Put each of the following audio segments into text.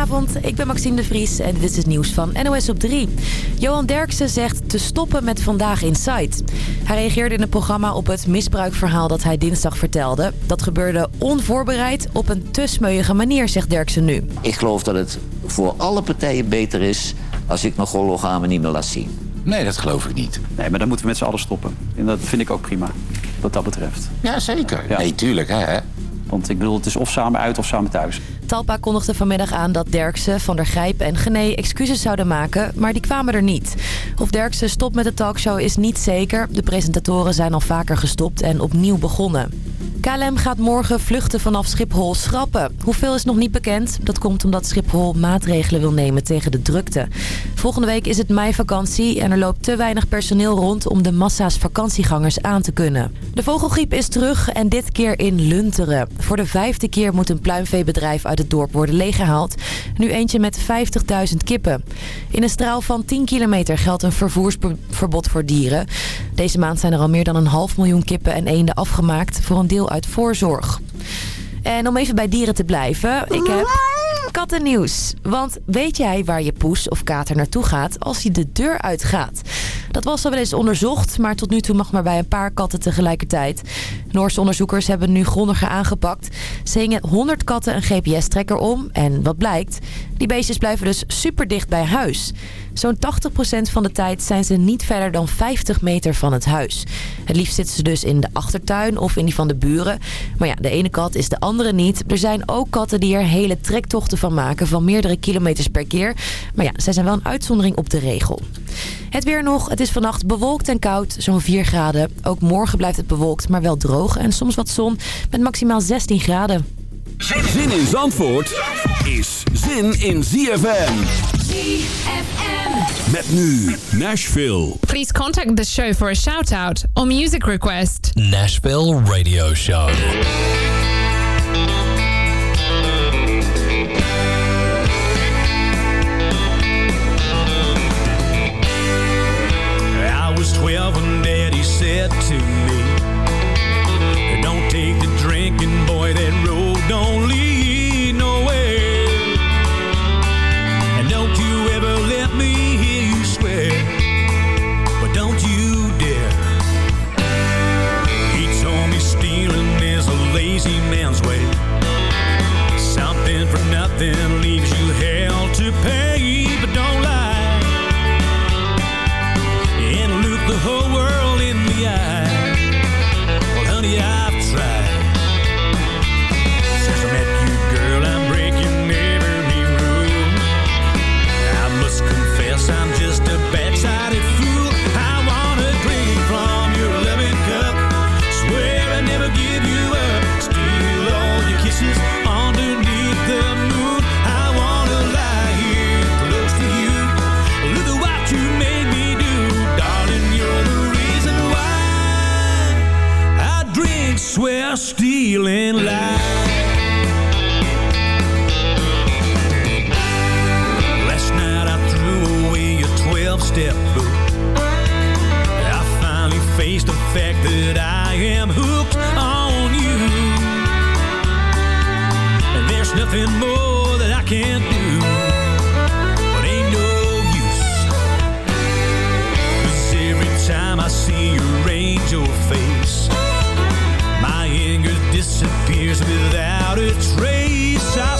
Goedenavond, ik ben Maxime de Vries en dit is het nieuws van NOS op 3. Johan Derksen zegt te stoppen met Vandaag Inside. Hij reageerde in het programma op het misbruikverhaal dat hij dinsdag vertelde. Dat gebeurde onvoorbereid op een te smeuïge manier, zegt Derksen nu. Ik geloof dat het voor alle partijen beter is als ik mijn hologramen niet meer laat zien. Nee, dat geloof ik niet. Nee, maar dan moeten we met z'n allen stoppen. En dat vind ik ook prima, wat dat betreft. Ja, zeker. Nee, tuurlijk, hè. Want ik bedoel, het is of samen uit of samen thuis. Talpa kondigde vanmiddag aan dat Derksen, Van der Grijp en Gené excuses zouden maken, maar die kwamen er niet. Of Derksen stopt met de talkshow is niet zeker. De presentatoren zijn al vaker gestopt en opnieuw begonnen. KLM gaat morgen vluchten vanaf Schiphol schrappen. Hoeveel is nog niet bekend. Dat komt omdat Schiphol maatregelen wil nemen tegen de drukte. Volgende week is het meivakantie en er loopt te weinig personeel rond om de massa's vakantiegangers aan te kunnen. De vogelgriep is terug en dit keer in Lunteren. Voor de vijfde keer moet een pluimveebedrijf uit het dorp worden leeggehaald. Nu eentje met 50.000 kippen. In een straal van 10 kilometer geldt een vervoersverbod voor dieren. Deze maand zijn er al meer dan een half miljoen kippen en eenden afgemaakt voor een deel uit voorzorg. En om even bij dieren te blijven, ik heb kattennieuws. Want weet jij waar je poes of kater naartoe gaat als hij de deur uitgaat? Dat was al wel eens onderzocht, maar tot nu toe mag maar bij een paar katten tegelijkertijd. Noorse onderzoekers hebben nu grondiger aangepakt. Ze hingen 100 katten een GPS-trekker om en wat blijkt? Die beestjes blijven dus super dicht bij huis. Zo'n 80% van de tijd zijn ze niet verder dan 50 meter van het huis. Het liefst zitten ze dus in de achtertuin of in die van de buren. Maar ja, de ene kat is de andere niet. Er zijn ook katten die er hele trektochten van maken van meerdere kilometers per keer. Maar ja, zij zijn wel een uitzondering op de regel. Het weer nog. Het is vannacht bewolkt en koud, zo'n 4 graden. Ook morgen blijft het bewolkt, maar wel droog en soms wat zon met maximaal 16 graden. Zin in Zandvoort is zin in ZFM. ZFM. Met nu Nashville. Please contact the show for a shout-out or music request. Nashville Radio Show. Daddy to me, Don't take the drinking, boy, that road don't lead nowhere. And don't you ever let me hear you swear, but don't you dare. He told me stealing is a lazy man's way. Something for nothing leaves you hell to pay, and lie. Last night I threw away a 12-step book. I finally faced the fact that I am hooked on you. And there's nothing more that I can disappears without a trace, I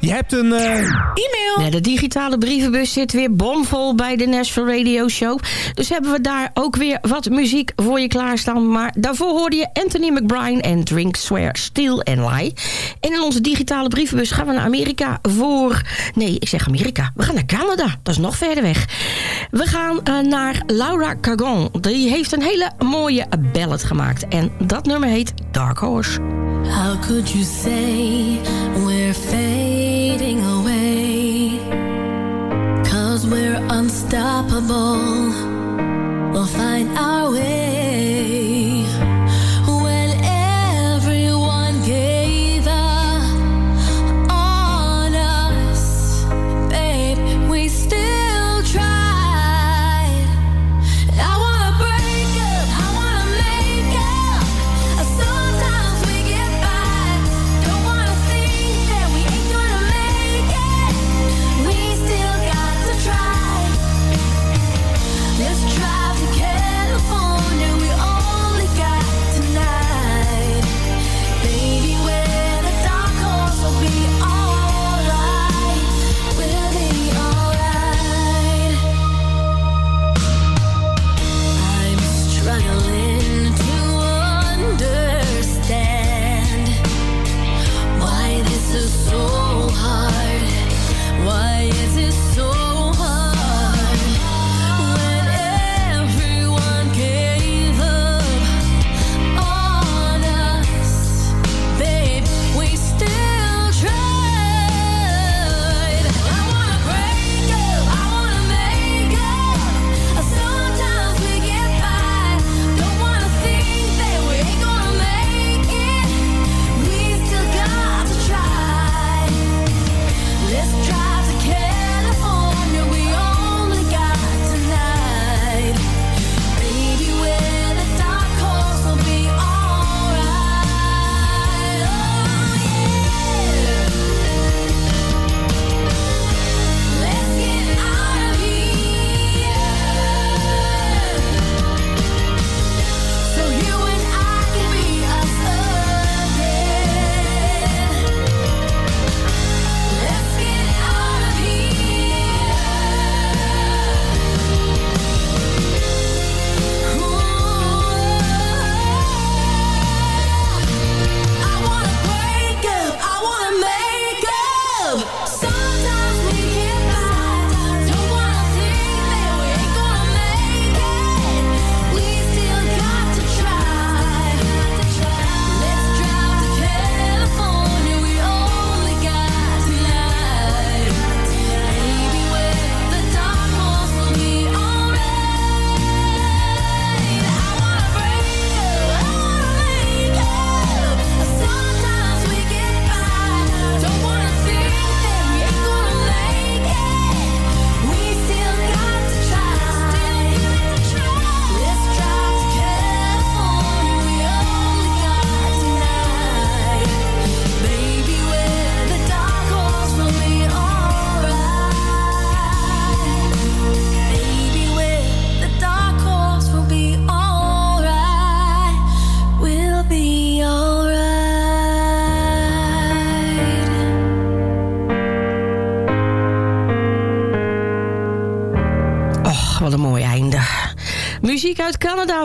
Je hebt een... Eh, e-mail! Nee, de digitale brievenbus zit weer bomvol bij de Nashville Radio Show. Dus hebben we daar ook weer wat muziek voor je klaarstaan. Maar daarvoor hoorde je Anthony McBride en Drink, Swear, Steal and Lie. En in onze digitale brievenbus gaan we naar Amerika voor... Nee, ik zeg Amerika. We gaan naar Canada. Dat is nog verder weg. We gaan eh, naar Laura Cagon. Die heeft een hele mooie ballad gemaakt. En dat nummer heet Dark Horse. How could you say we're fake? unstoppable. We'll find our way.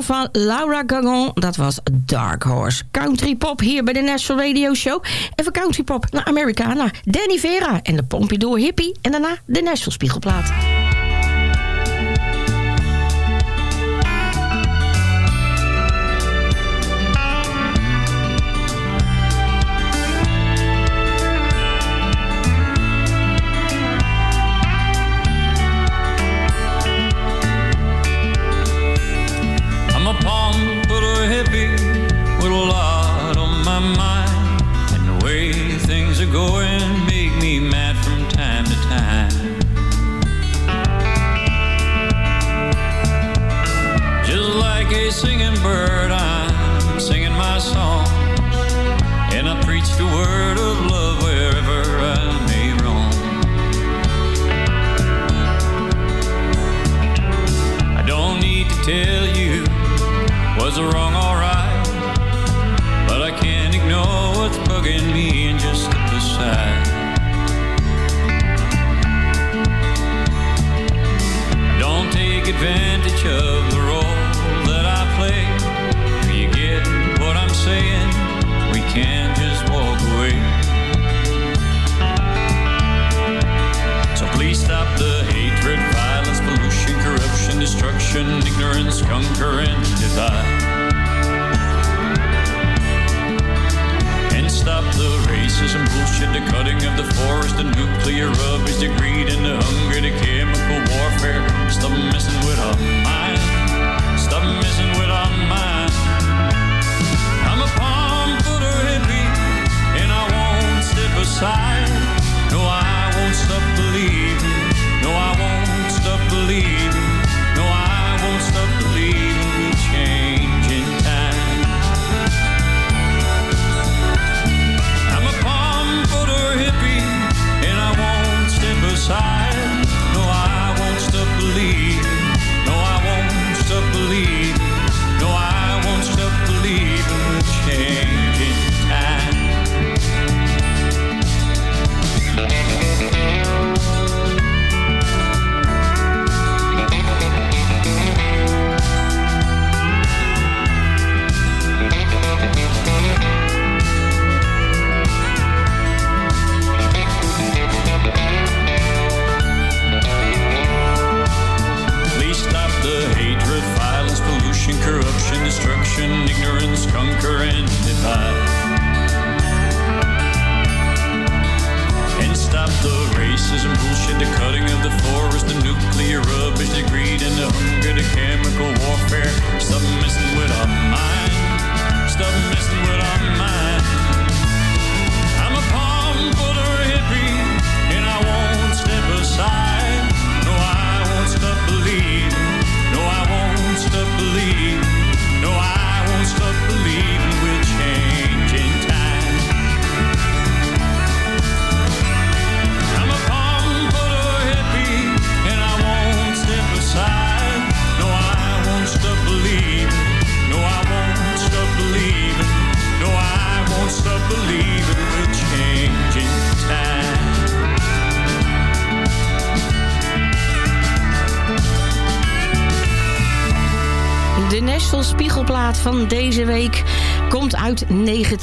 van Laura Gagon, Dat was Dark Horse. Country pop hier bij de National Radio Show. Even country pop naar Americana. Danny Vera en de Pompidou Hippie. En daarna de National Spiegelplaat.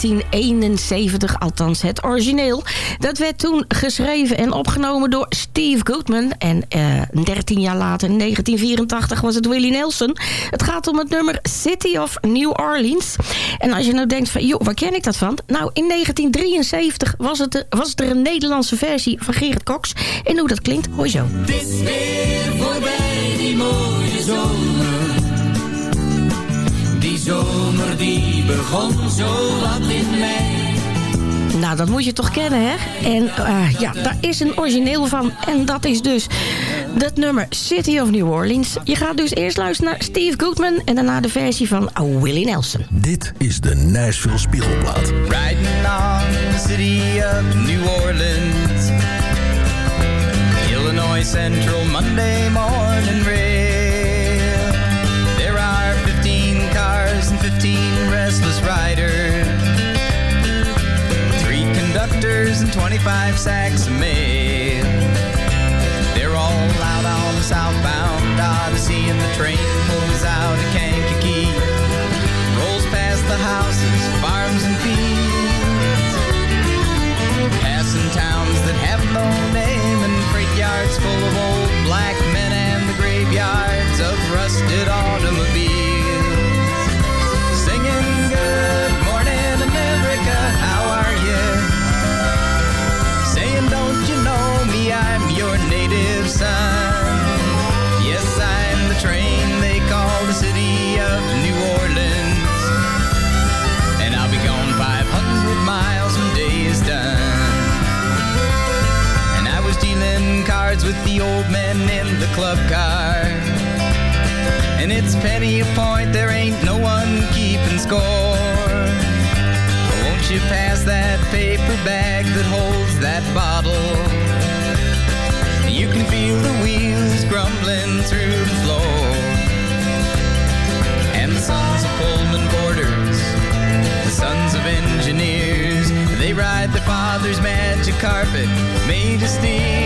1971, althans het origineel. Dat werd toen geschreven en opgenomen door Steve Goodman. En eh 13 jaar later, in 1984, was het Willie Nelson. Het gaat om het nummer City of New Orleans. En als je nou denkt van, joh, waar ken ik dat van? Nou, in 1973 was, het, was er een Nederlandse versie van Gerrit Cox. En hoe dat klinkt, hoor zo. Het is weer voorbij die mooie zomer. Zomer die begon zo wat in mei. Nou, dat moet je toch kennen, hè? En eh, ja, daar is een origineel van. En dat is dus dat nummer City of New Orleans. Je gaat dus eerst luisteren naar Steve Goodman... en daarna de versie van Willie Nelson. Dit is de Nashville Spiegelplaat. Riding on the city of New Orleans. Illinois Central Monday morning. Restless riders. Three conductors and 25 sacks of mail. They're all out on the southbound Odyssey and the train pulls out of Kankakee. Rolls past the houses, farms and fields. Passing towns that have no name and freight yards full of old black men and the graveyards of rusted automobiles. Native. Yes, I'm the train they call the city of New Orleans. And I'll be gone 500 miles when day is done. And I was dealing cards with the old men in the club car. And it's penny a point, there ain't no one keeping score. Won't you pass that paper bag that holds that bottle? Magic carpet made of steam.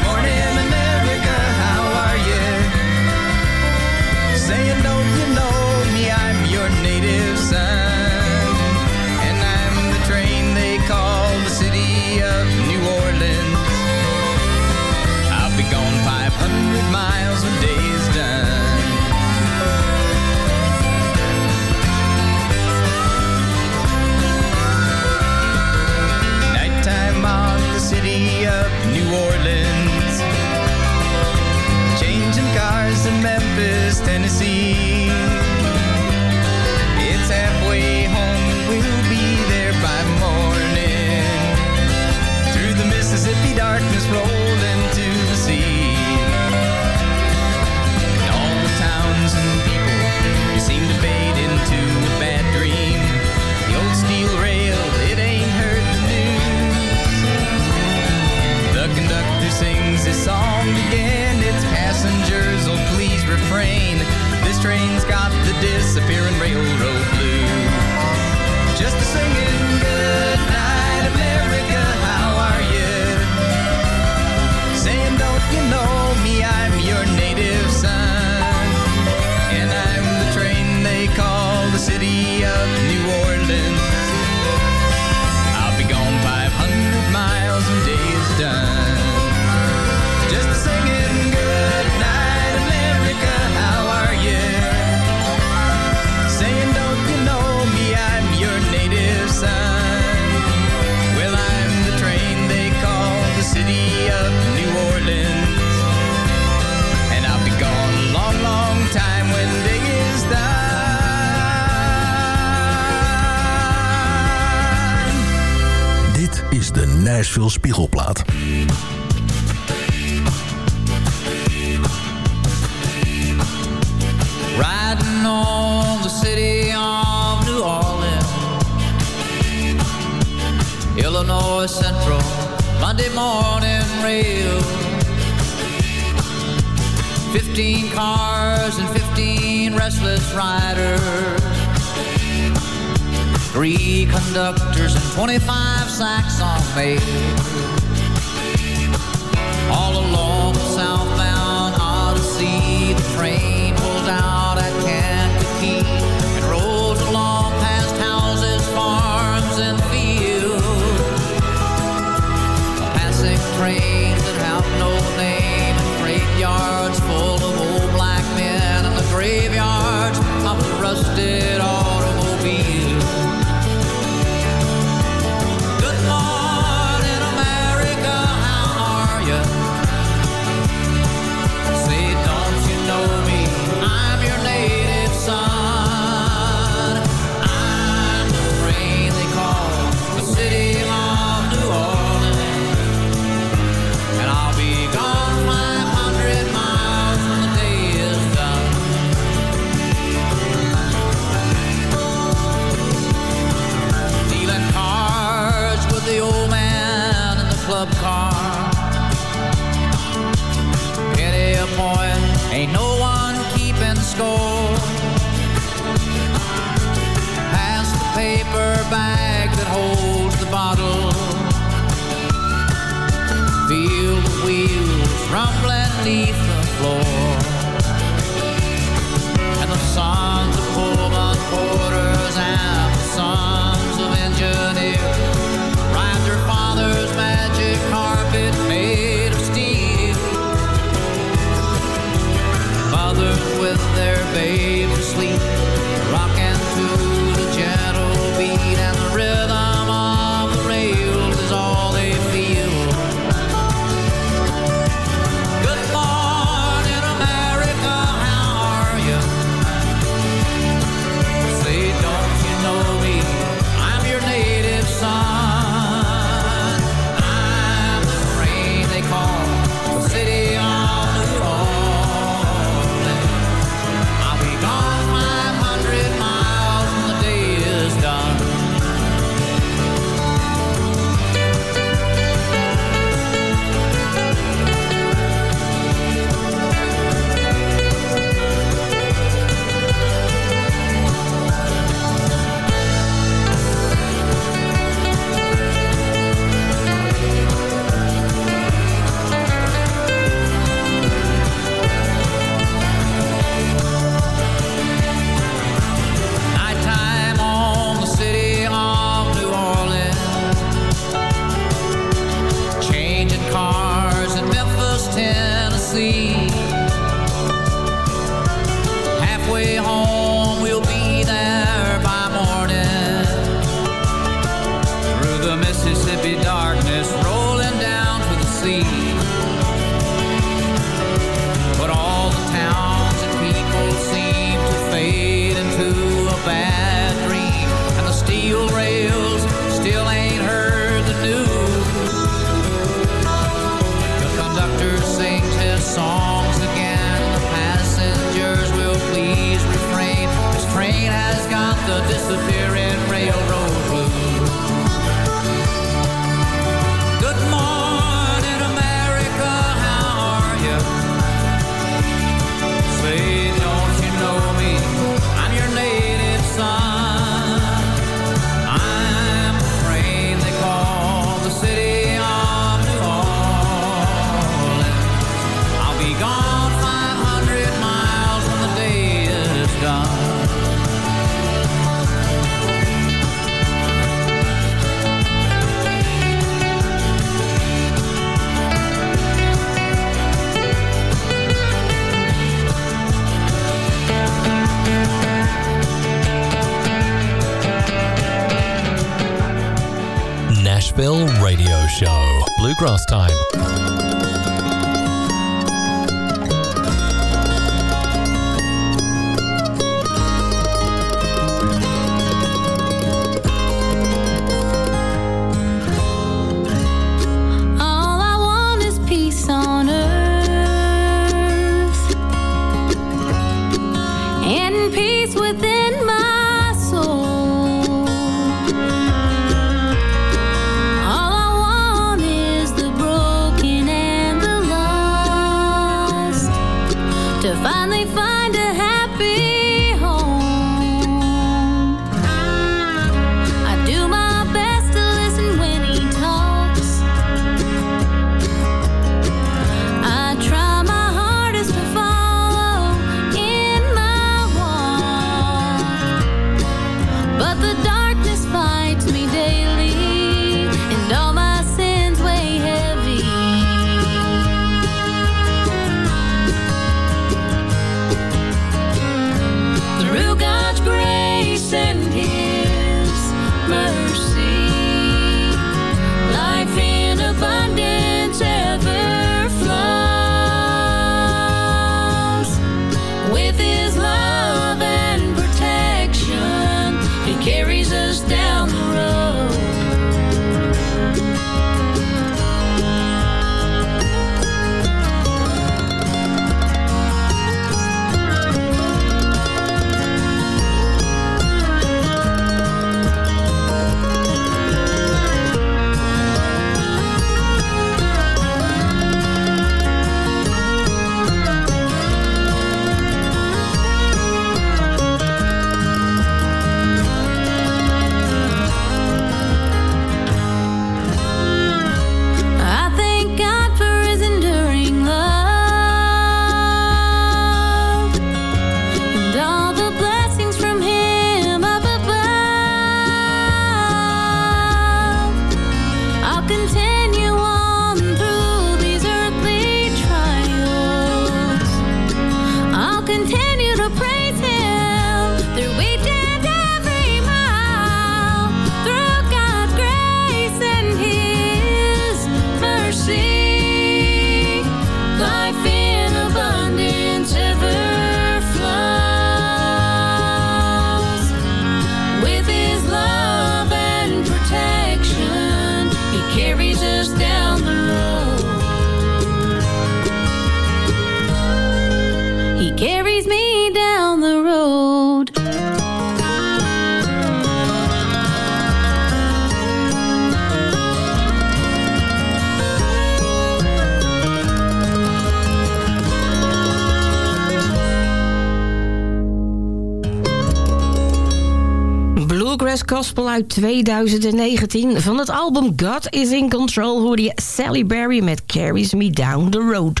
Uit 2019. Van het album God is in Control hoorde je Sally Berry met Carries Me Down the Road.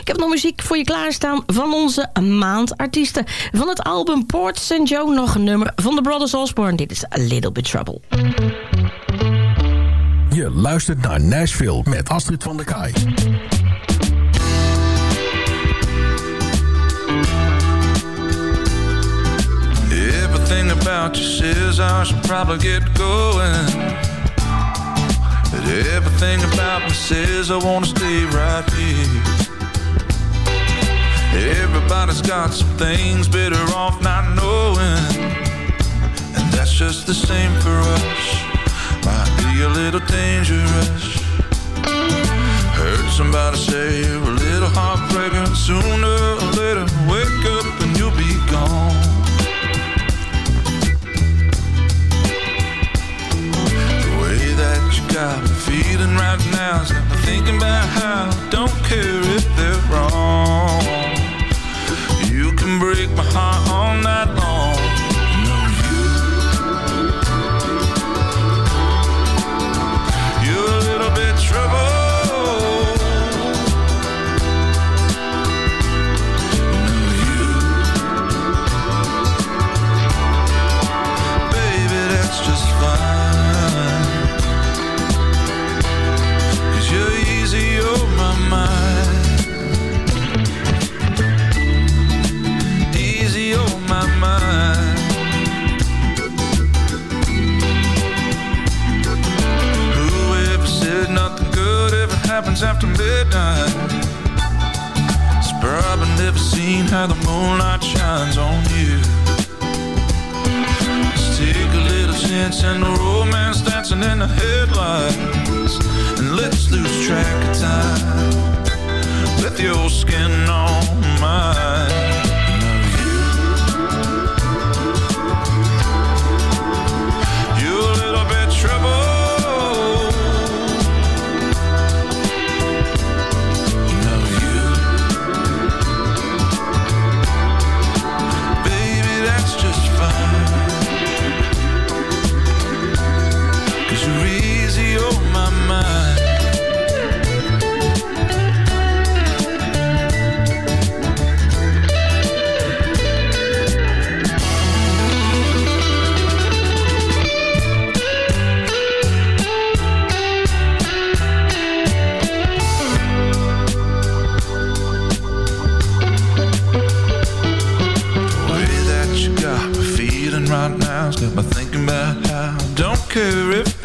Ik heb nog muziek voor je klaarstaan van onze maandartiesten. Van het album Port St. Joe nog een nummer van de Brothers Osborne. Dit is A Little Bit Trouble. Je luistert naar Nashville met Astrid van der Kaai. You says I should probably get going. But everything about me says I wanna stay right here. Everybody's got some things better off not knowing. And that's just the same for us. Might be a little dangerous. Heard somebody say you're a little heartbreaker. Sooner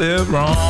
they're wrong.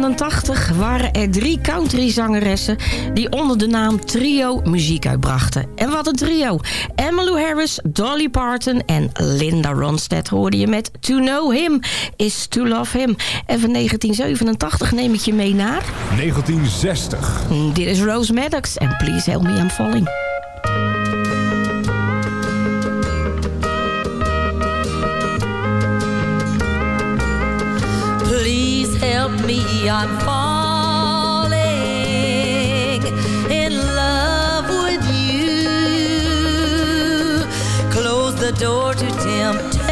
1987 waren er drie countryzangeressen... die onder de naam Trio muziek uitbrachten. En wat een trio. Emmylou Harris, Dolly Parton en Linda Ronstadt hoorde je met To Know Him is To Love Him. En van 1987 neem ik je mee naar... 1960. Dit is Rose Maddox en Please Help Me I'm Falling. Help me, I'm falling in love with you. Close the door to temptation.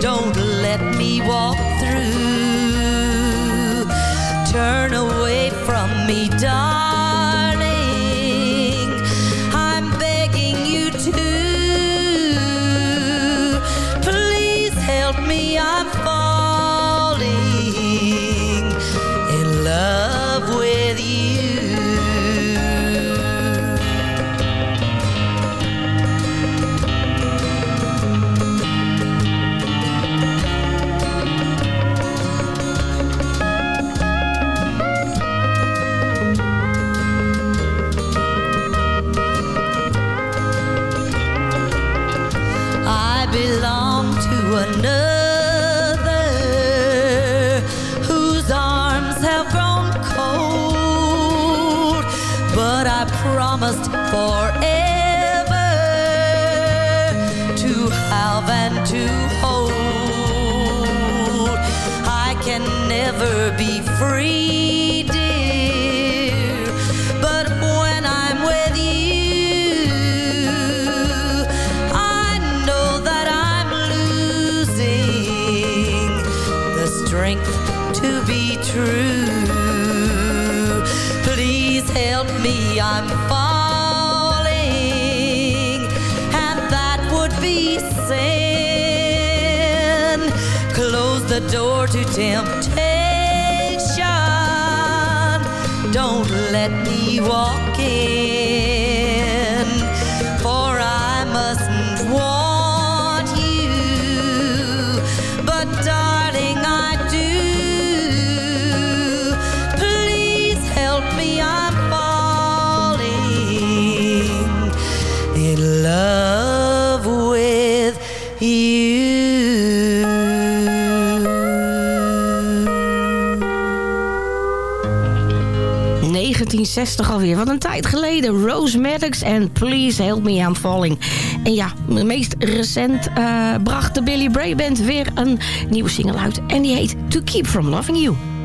Don't let me walk through. Turn away from me, darling. The door to temptation. Don't let me walk in, 1960 alweer, wat een tijd geleden. Rose Maddox en Please Help Me I'm Falling. En ja, meest recent eh, bracht de Billy Bray Band weer een nieuwe single uit. En die heet To Keep From Loving You.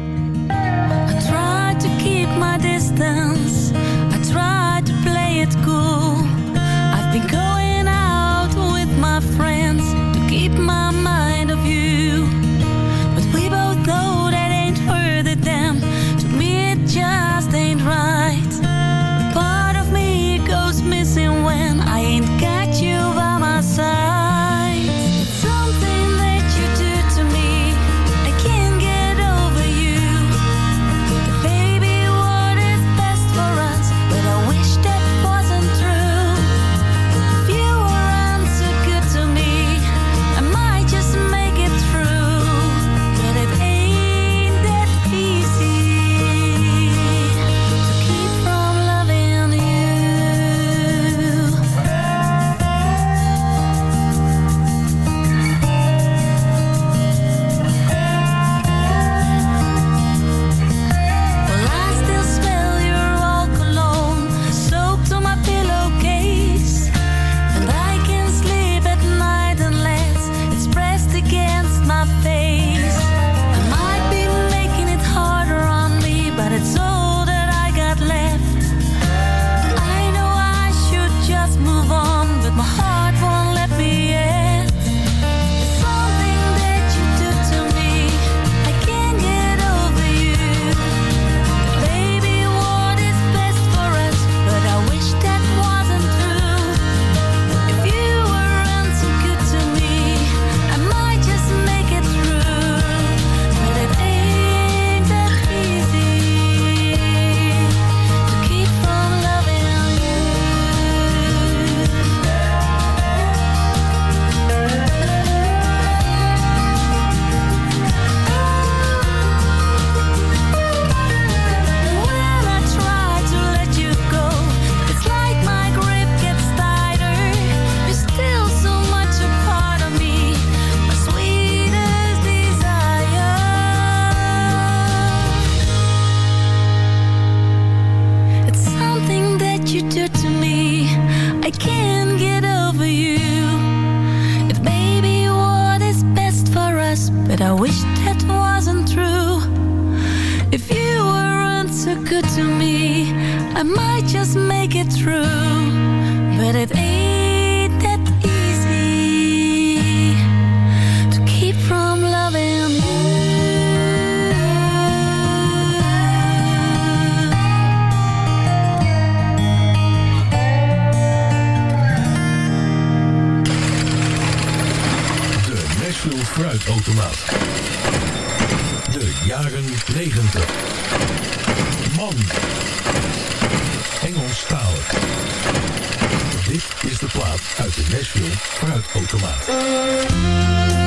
plaat uit de Nashville Fruitautomaat.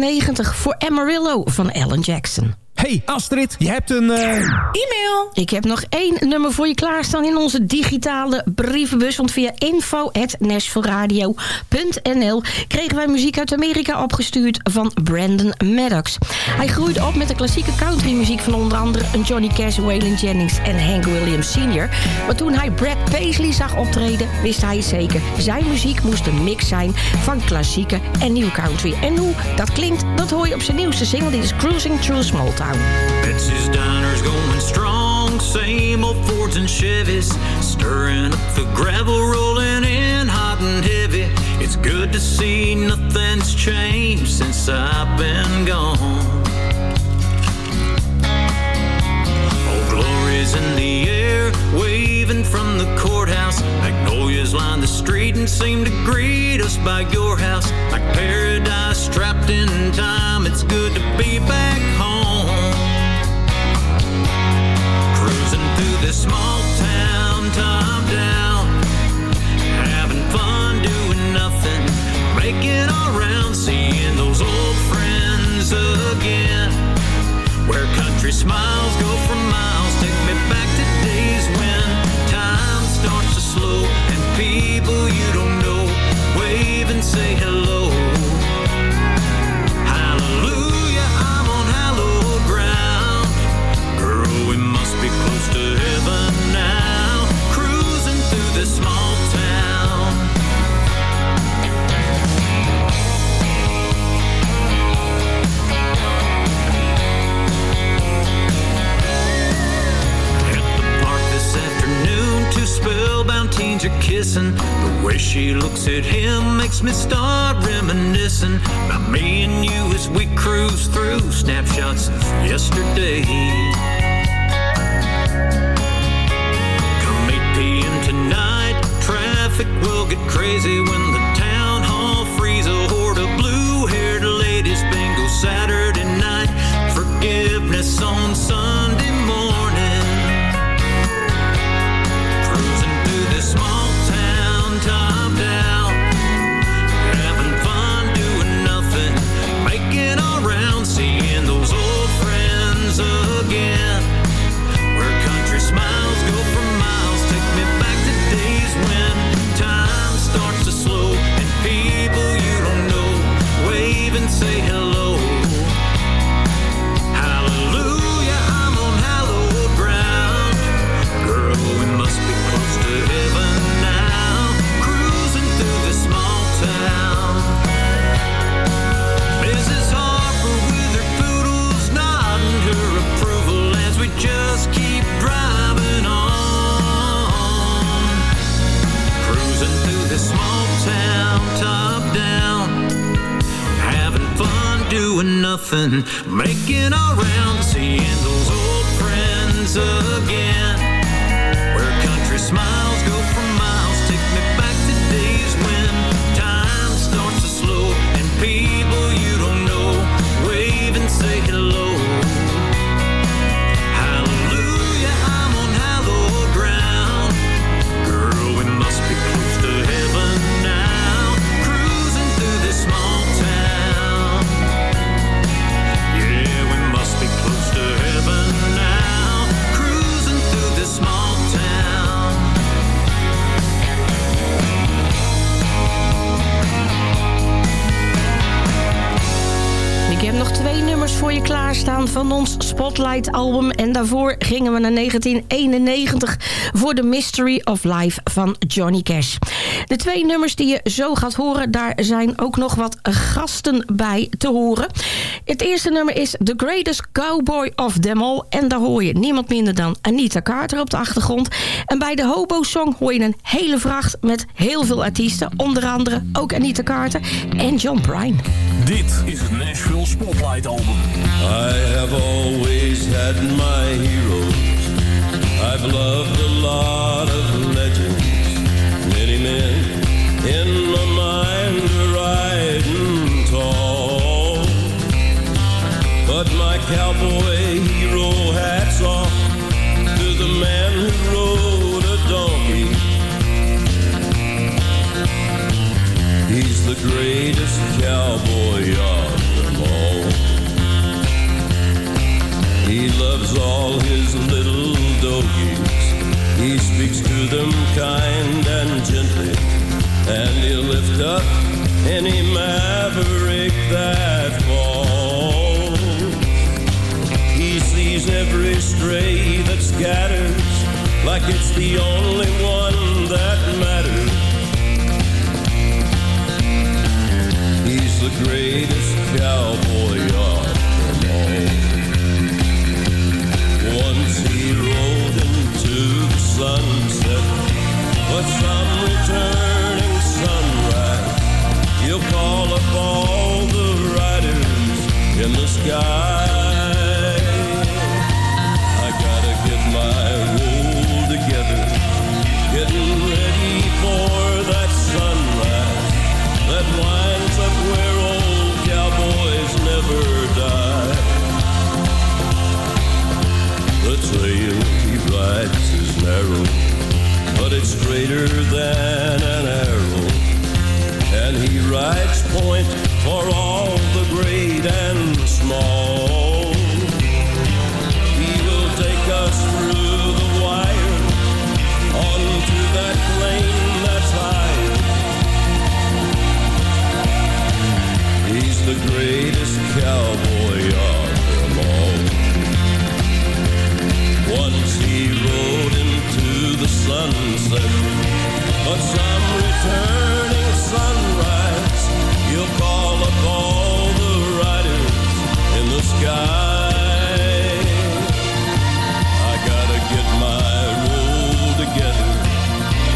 1998 voor Amarillo van Alan Jackson. Hey Astrid, je hebt een... eh, E-mail. Ik heb nog één nummer voor je klaarstaan in onze digitale brievenbus. Want via info.nashvilleradio.nl kregen wij muziek uit Amerika opgestuurd van Brandon Maddox. Hij groeide op met de klassieke countrymuziek van onder andere Johnny Cash, Waylon Jennings en Hank Williams Sr. Maar toen hij Brad Paisley zag optreden, wist hij zeker. Zijn muziek moest een mix zijn van klassieke en nieuw country. En hoe dat klinkt, dat hoor je op zijn nieuwste single. Dit is Cruising Through Small Town. Betsy's Diner's going strong. Same old Fords and Chevys. Stirring up the gravel, rolling in hot and heavy. It's good to see nothing's changed since I've been gone. Old glory's in the air, waving from the courthouse. Magnolias line the street and seem to greet us by your house. Like paradise trapped in time, it's good to be back home. Cruising through this small town, top down. Having fun doing nothing. Making our rounds, seeing those old friends again. Where country smiles go for miles. Doing nothing, making our rounds, seeing those old friends again. Where country smiles voor je klaarstaan van ons Spotlight album. En daarvoor gingen we naar 1991 voor The Mystery of Life van Johnny Cash. De twee nummers die je zo gaat horen, daar zijn ook nog wat gasten bij te horen. Het eerste nummer is The Greatest Cowboy of Them All. En daar hoor je niemand minder dan Anita Carter op de achtergrond. En bij de Hobo Song hoor je een hele vracht met heel veel artiesten. Onder andere ook Anita Carter en John Prine. Dit is het Nashville Spotlight Album. I have always had my heroes. I've loved a lot of greatest cowboy of them all. He loves all his little doggies. He speaks to them kind and gently. And he'll lift up any maverick that falls. He sees every stray that scatters like it's the only one the greatest cowboy of them all. Once he rode into the sunset, but some returning sunrise, he'll call up all the riders in the sky. arrow, but it's greater than an arrow. And he writes point for all the great and small. He will take us through the wire onto that plane that's high. He's the greatest cowboy sunset, but some returning sunrise, you'll call up all the riders in the sky. I gotta get my roll together,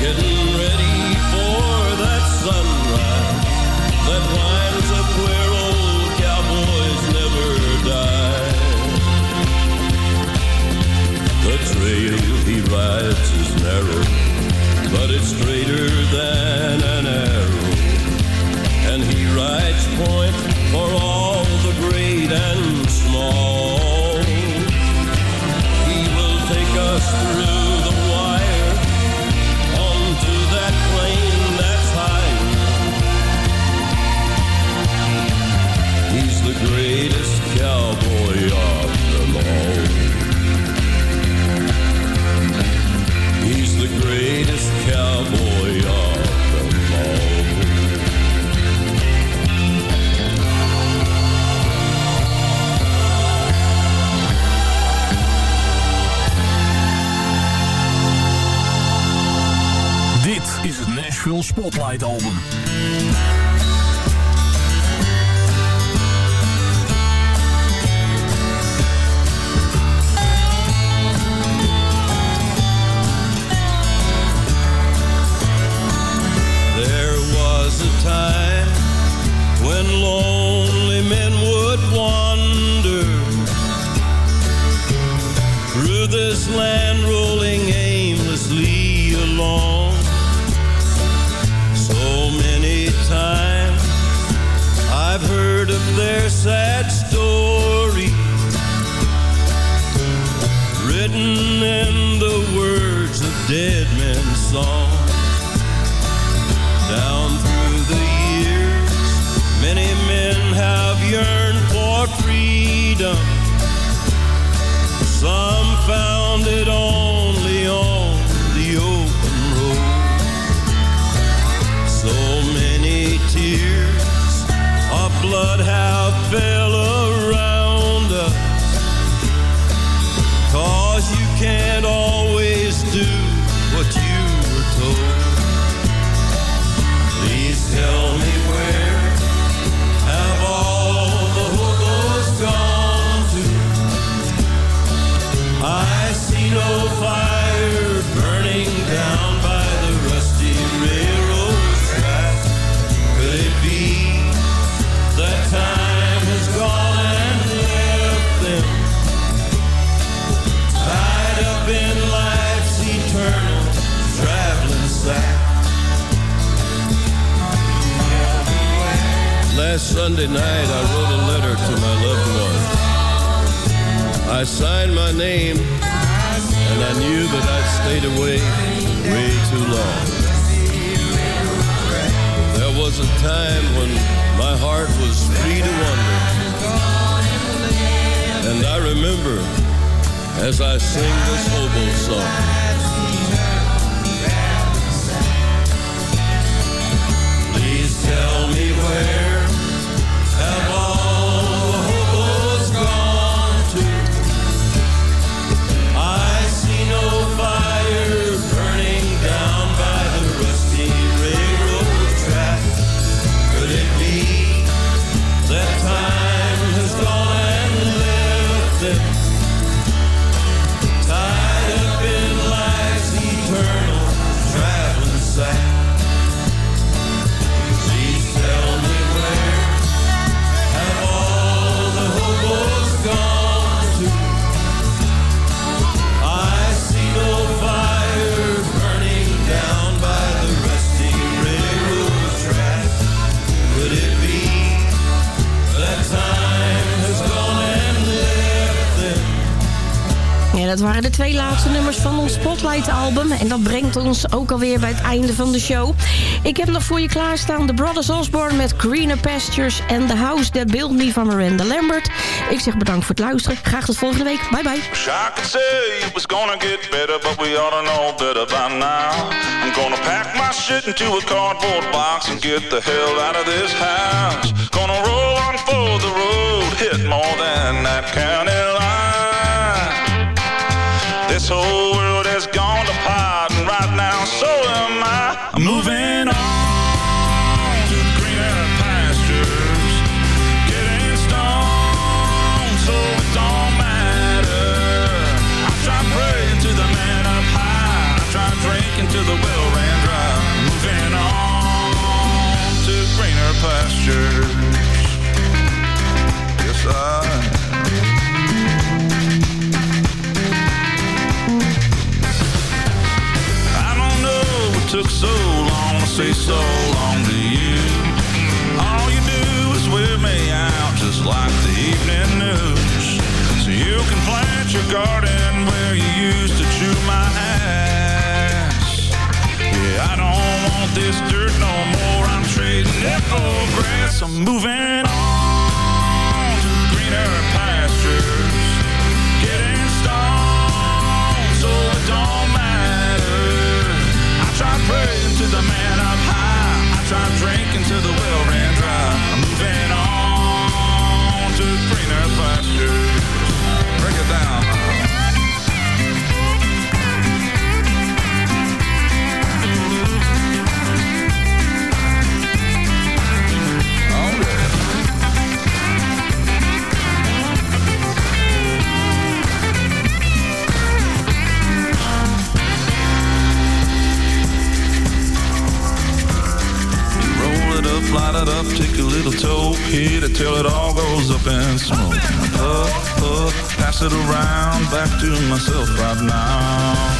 getting ready for that sunrise that winds up where old cowboys never die. The trail he rides but it's straighter than. Spotlight album. De twee laatste nummers van ons Spotlight-album. En dat brengt ons ook alweer bij het einde van de show. Ik heb nog voor je klaarstaan The Brothers Osborne met Greener Pastures... en The House That Built Me van Miranda Lambert. Ik zeg bedankt voor het luisteren. Graag tot volgende week. Bye bye. Gonna get better, but we by now. I'm gonna pack my shit into a cardboard box and get the hell out of this house. Gonna roll on for the road, hit more than. asshole. Took so long to say so long to you. All you do is wear me out just like the evening news. So you can plant your garden where you used to chew my ass. Yeah, I don't want this dirt no more. I'm trading it for grass. I'm moving on puff, pass it around, back to myself right now.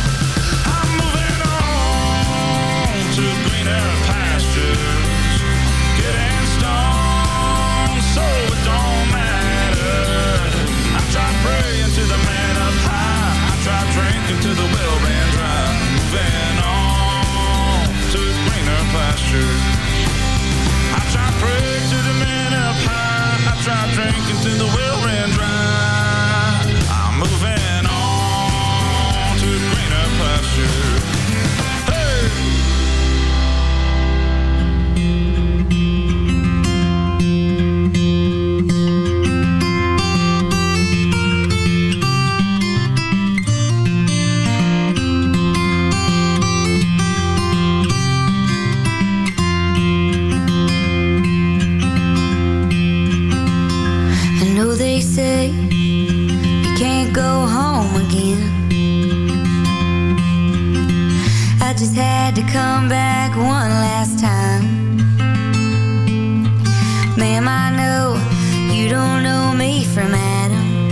Don't know me from Adam.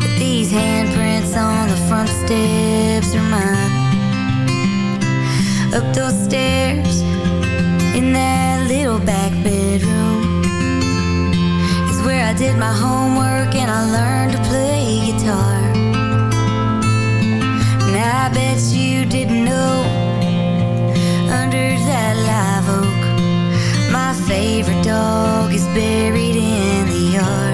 But these handprints on the front steps are mine. Up those stairs in that little back bedroom is where I did my homework and I learned to play guitar. Now I bet you didn't know under that live oak, favorite dog is buried in the yard.